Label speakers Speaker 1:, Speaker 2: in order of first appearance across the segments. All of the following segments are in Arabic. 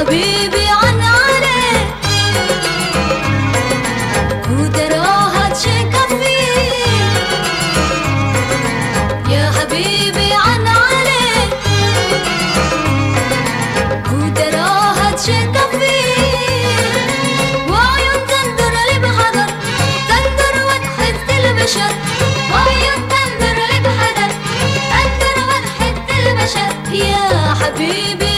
Speaker 1: حبيبي عن عليه ودراها تشكى فيه يا حبيبي عن عليه ودراها تشكى فيه وعيون تنظر لبحضر تنظر وتحس البشر. وعيون تنظر لبحضر تنظر وتحس البشر. يا حبيبي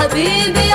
Speaker 1: حبيبي